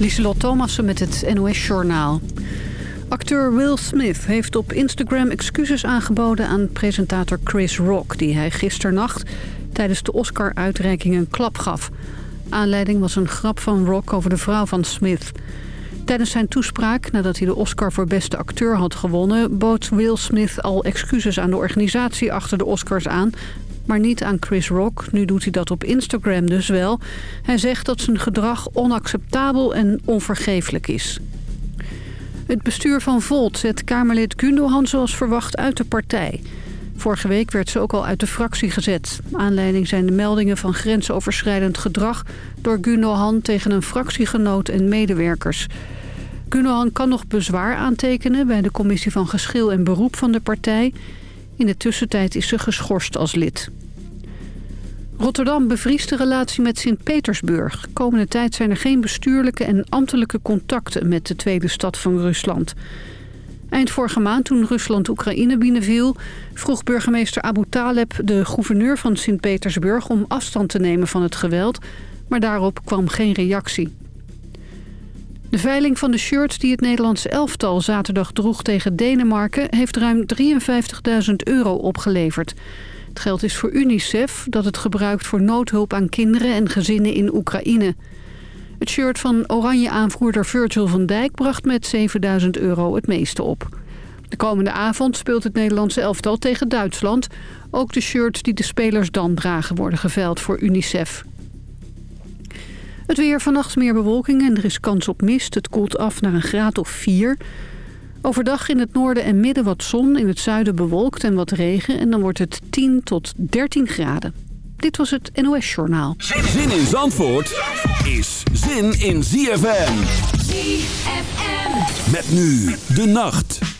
Lieselot Thomassen met het NOS-journaal. Acteur Will Smith heeft op Instagram excuses aangeboden aan presentator Chris Rock... die hij gisternacht tijdens de Oscar-uitreiking een klap gaf. Aanleiding was een grap van Rock over de vrouw van Smith. Tijdens zijn toespraak, nadat hij de Oscar voor beste acteur had gewonnen... bood Will Smith al excuses aan de organisatie achter de Oscars aan maar niet aan Chris Rock. Nu doet hij dat op Instagram dus wel. Hij zegt dat zijn gedrag onacceptabel en onvergeeflijk is. Het bestuur van Volt zet Kamerlid Gundogan zoals verwacht uit de partij. Vorige week werd ze ook al uit de fractie gezet. Aanleiding zijn de meldingen van grensoverschrijdend gedrag... door Gundogan tegen een fractiegenoot en medewerkers. Gundogan kan nog bezwaar aantekenen bij de commissie van geschil en beroep van de partij... In de tussentijd is ze geschorst als lid. Rotterdam bevriest de relatie met Sint-Petersburg. Komende tijd zijn er geen bestuurlijke en ambtelijke contacten met de tweede stad van Rusland. Eind vorige maand, toen Rusland Oekraïne binnenviel... vroeg burgemeester Abu Taleb de gouverneur van Sint-Petersburg... om afstand te nemen van het geweld, maar daarop kwam geen reactie. De veiling van de shirts die het Nederlandse elftal zaterdag droeg tegen Denemarken... heeft ruim 53.000 euro opgeleverd. Het geld is voor UNICEF dat het gebruikt voor noodhulp aan kinderen en gezinnen in Oekraïne. Het shirt van Oranje-aanvoerder Virgil van Dijk bracht met 7000 euro het meeste op. De komende avond speelt het Nederlandse elftal tegen Duitsland. Ook de shirts die de spelers dan dragen worden geveild voor UNICEF. Het weer vannacht meer bewolking en er is kans op mist. Het koelt af naar een graad of 4. Overdag in het noorden en midden wat zon, in het zuiden bewolkt en wat regen. En dan wordt het 10 tot 13 graden. Dit was het NOS Journaal. Zin in Zandvoort is zin in ZFM. ZFM. Met nu de nacht.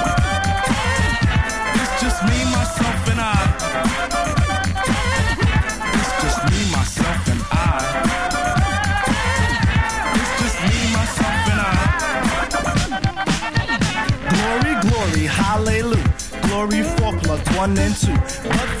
one and two.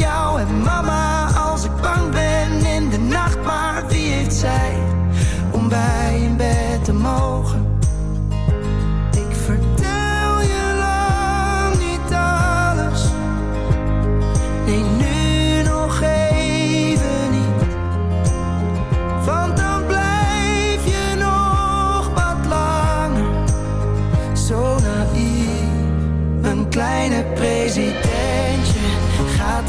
Jou en mama als ik bang ben in de nacht. Maar wie heeft zij om bij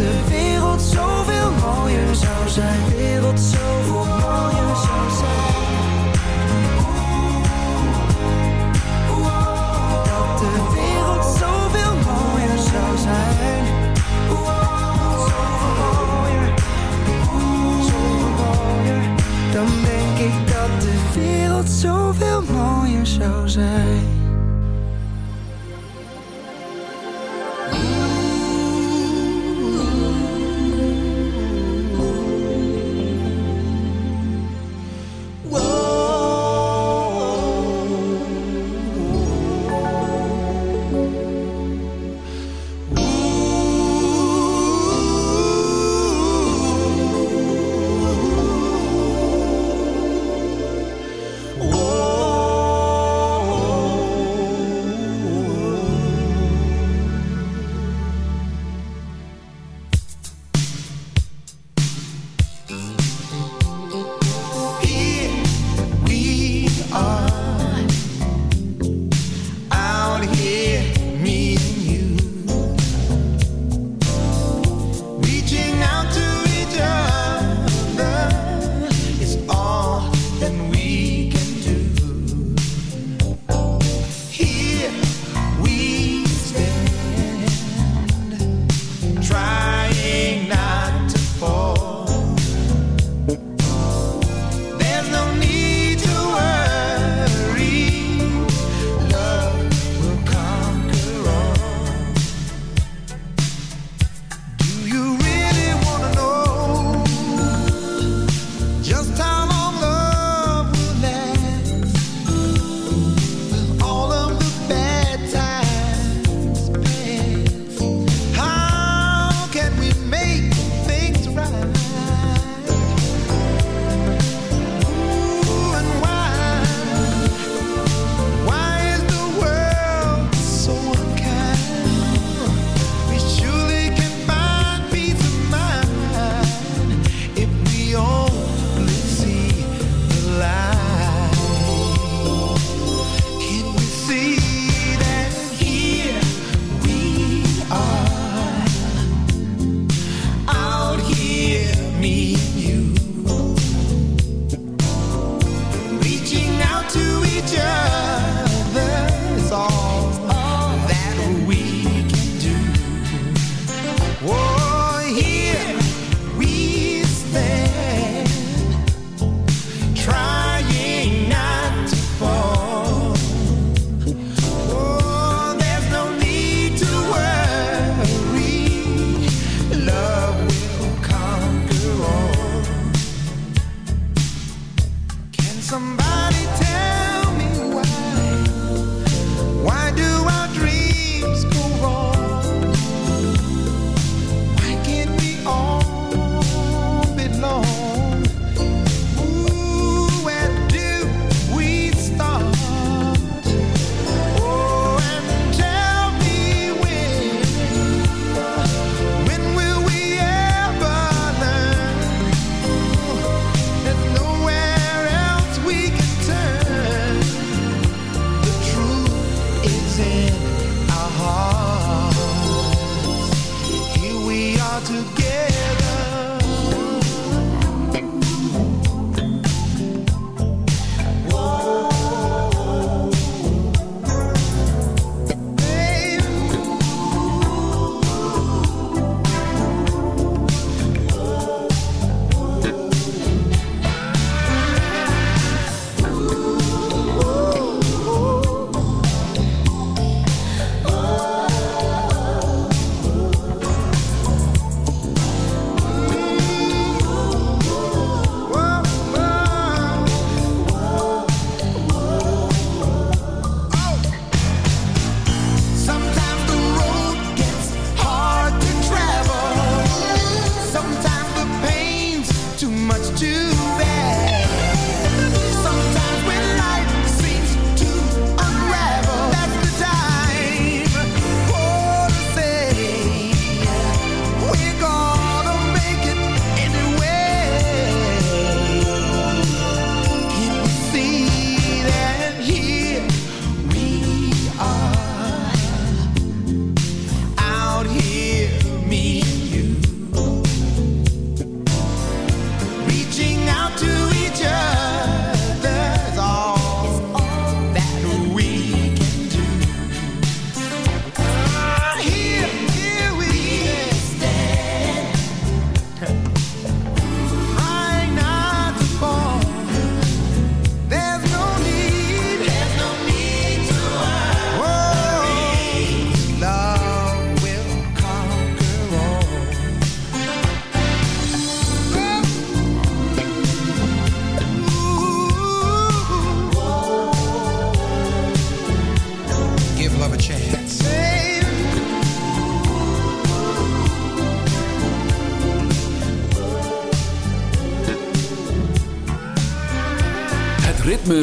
de wereld zoveel mooier zou zijn. De wereld zoveel mooier zou zijn. Dat de wereld zoveel mooier zou zijn. Zoveel mooier. Zoveel mooier. Dan denk ik dat de wereld zoveel mooier zou zijn.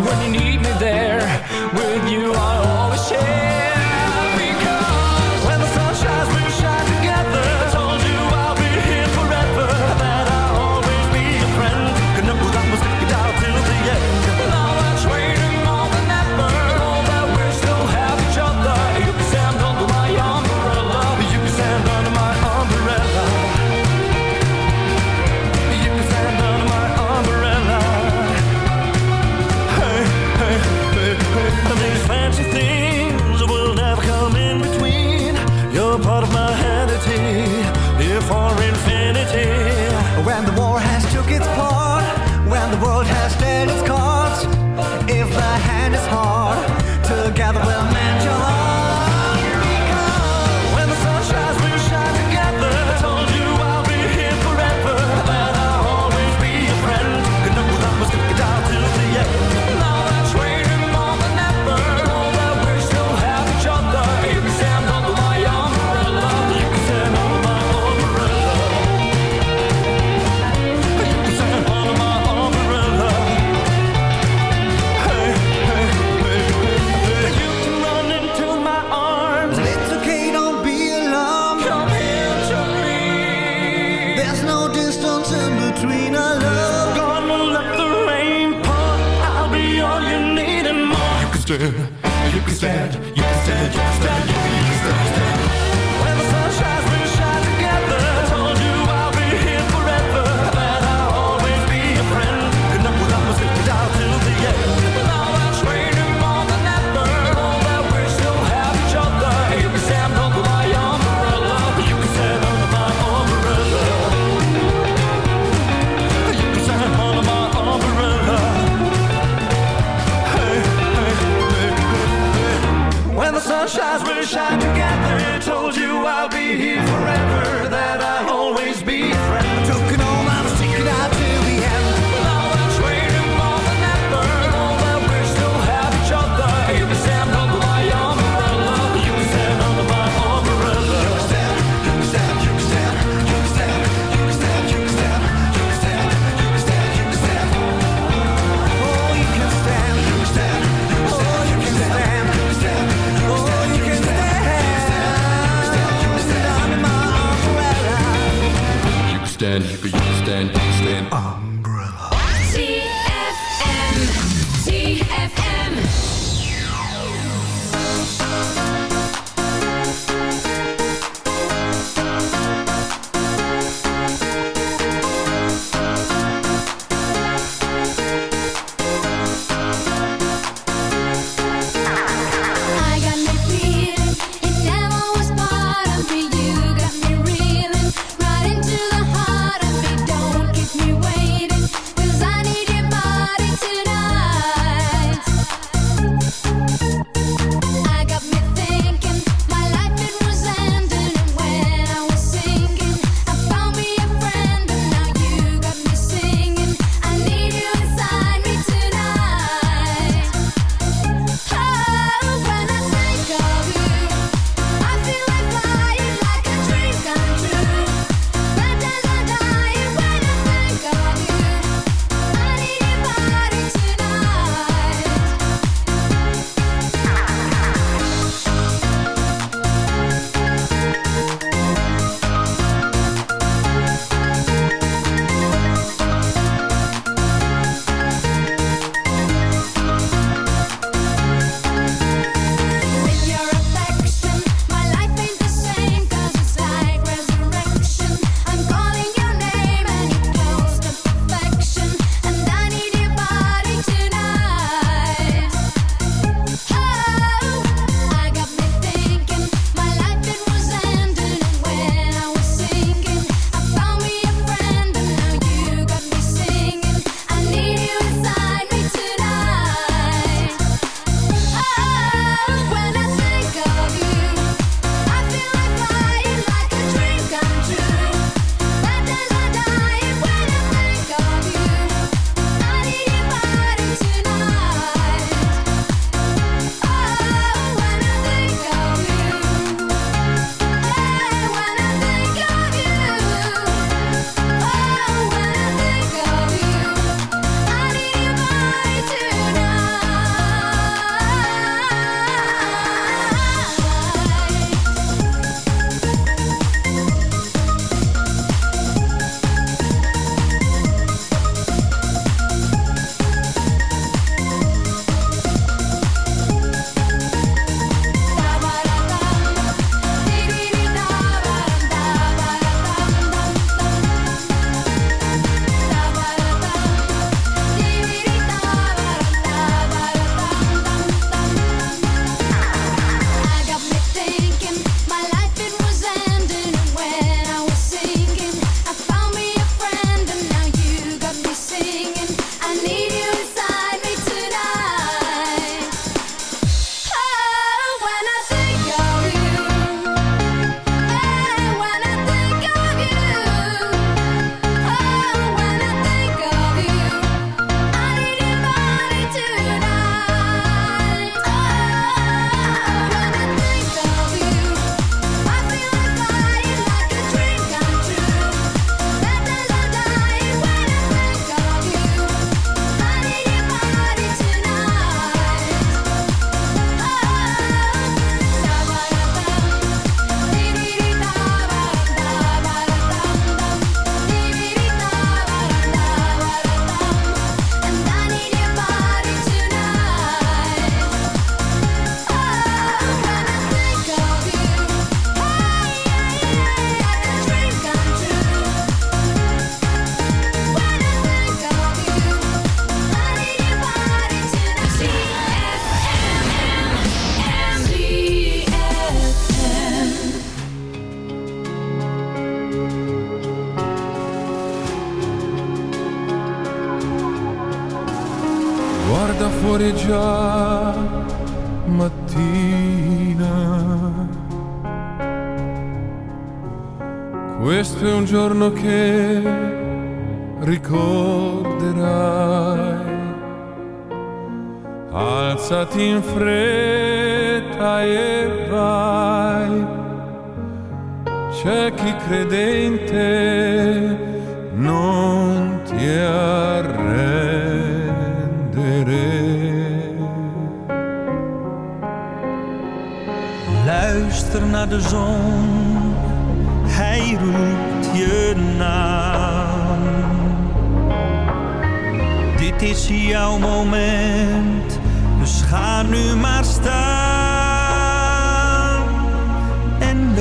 when you need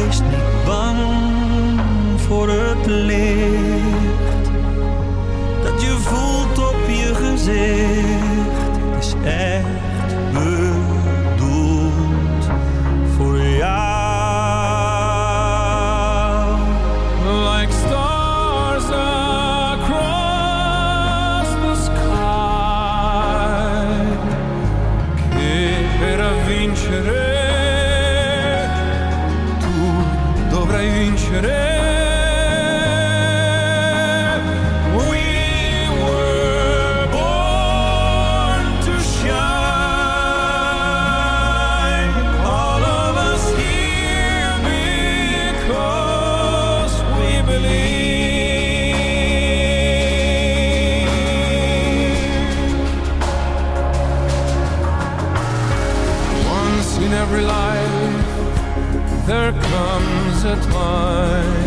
Is niet bang voor het licht dat je voelt op je gezicht. Is echt. at mine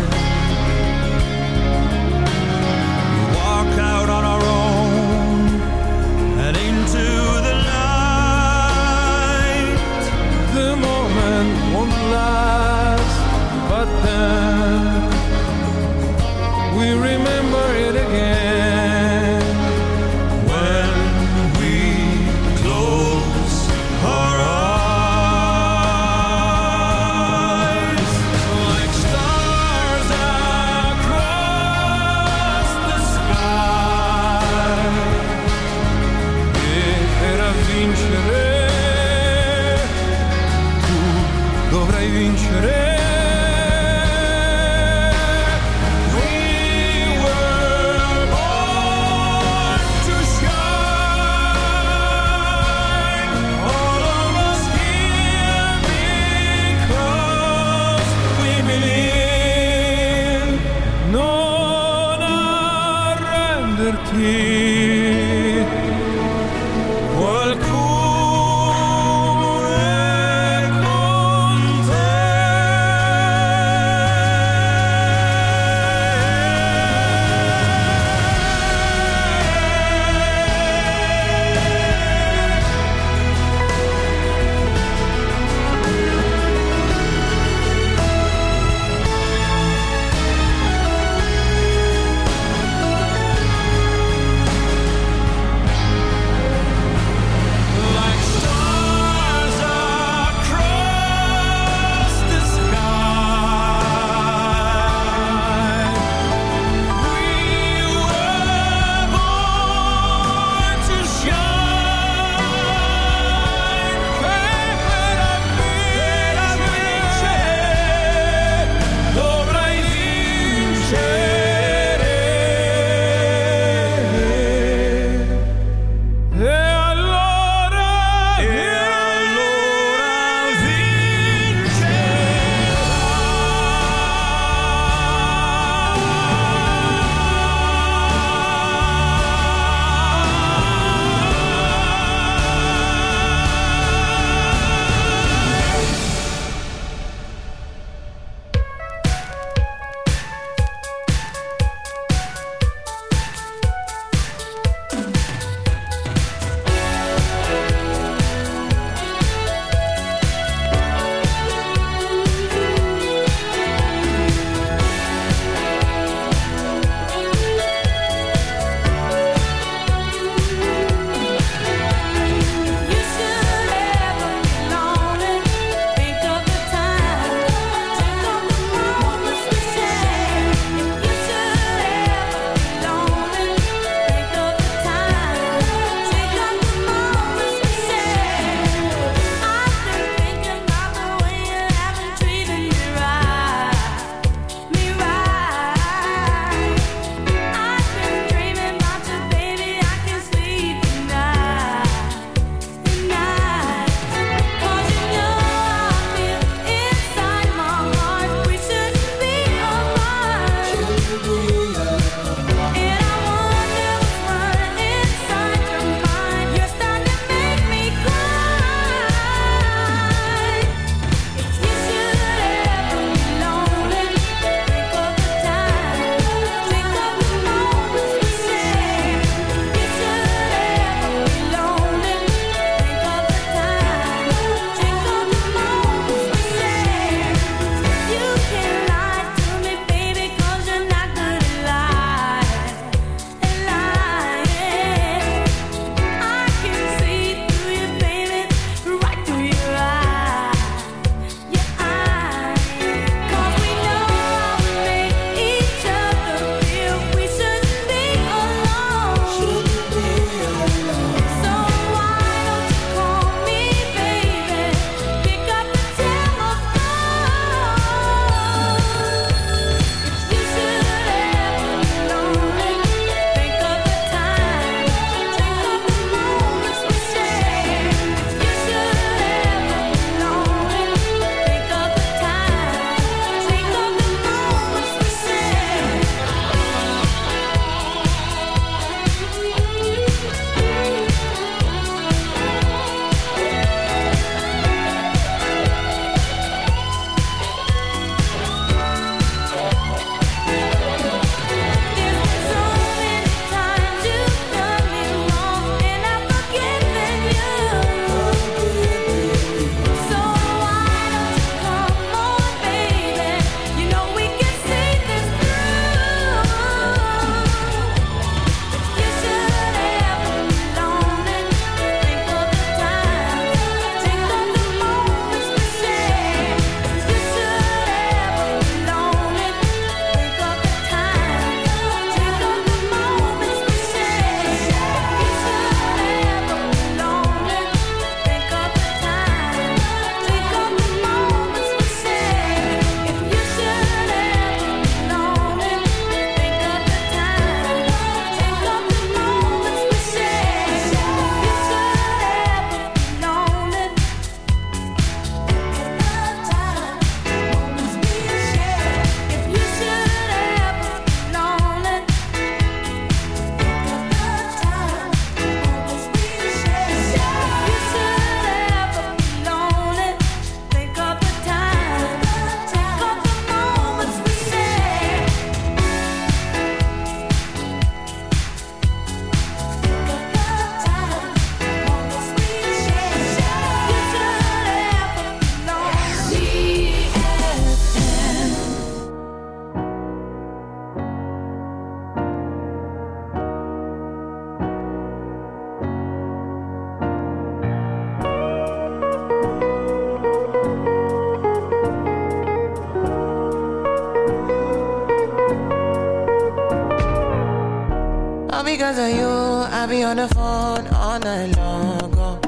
because of you, I be on the phone all night long. Oh.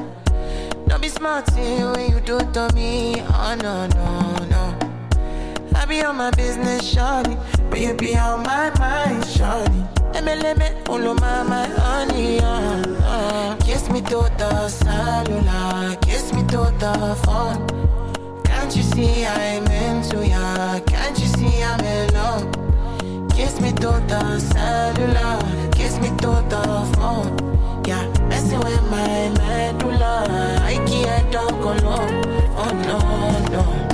Don't be smart when you do to me. Oh no, no, no. I be on my business, shawty. But you be on my mind, shawty. MLM, all of my, my honey, uh, uh. Kiss me to the cellular, kiss me to the phone. Can't you see I'm into ya? Can't you see I'm in love? Kiss me to the cellular, me to the phone. Yeah, messing with my medulla. I can't talk alone. Oh no, no.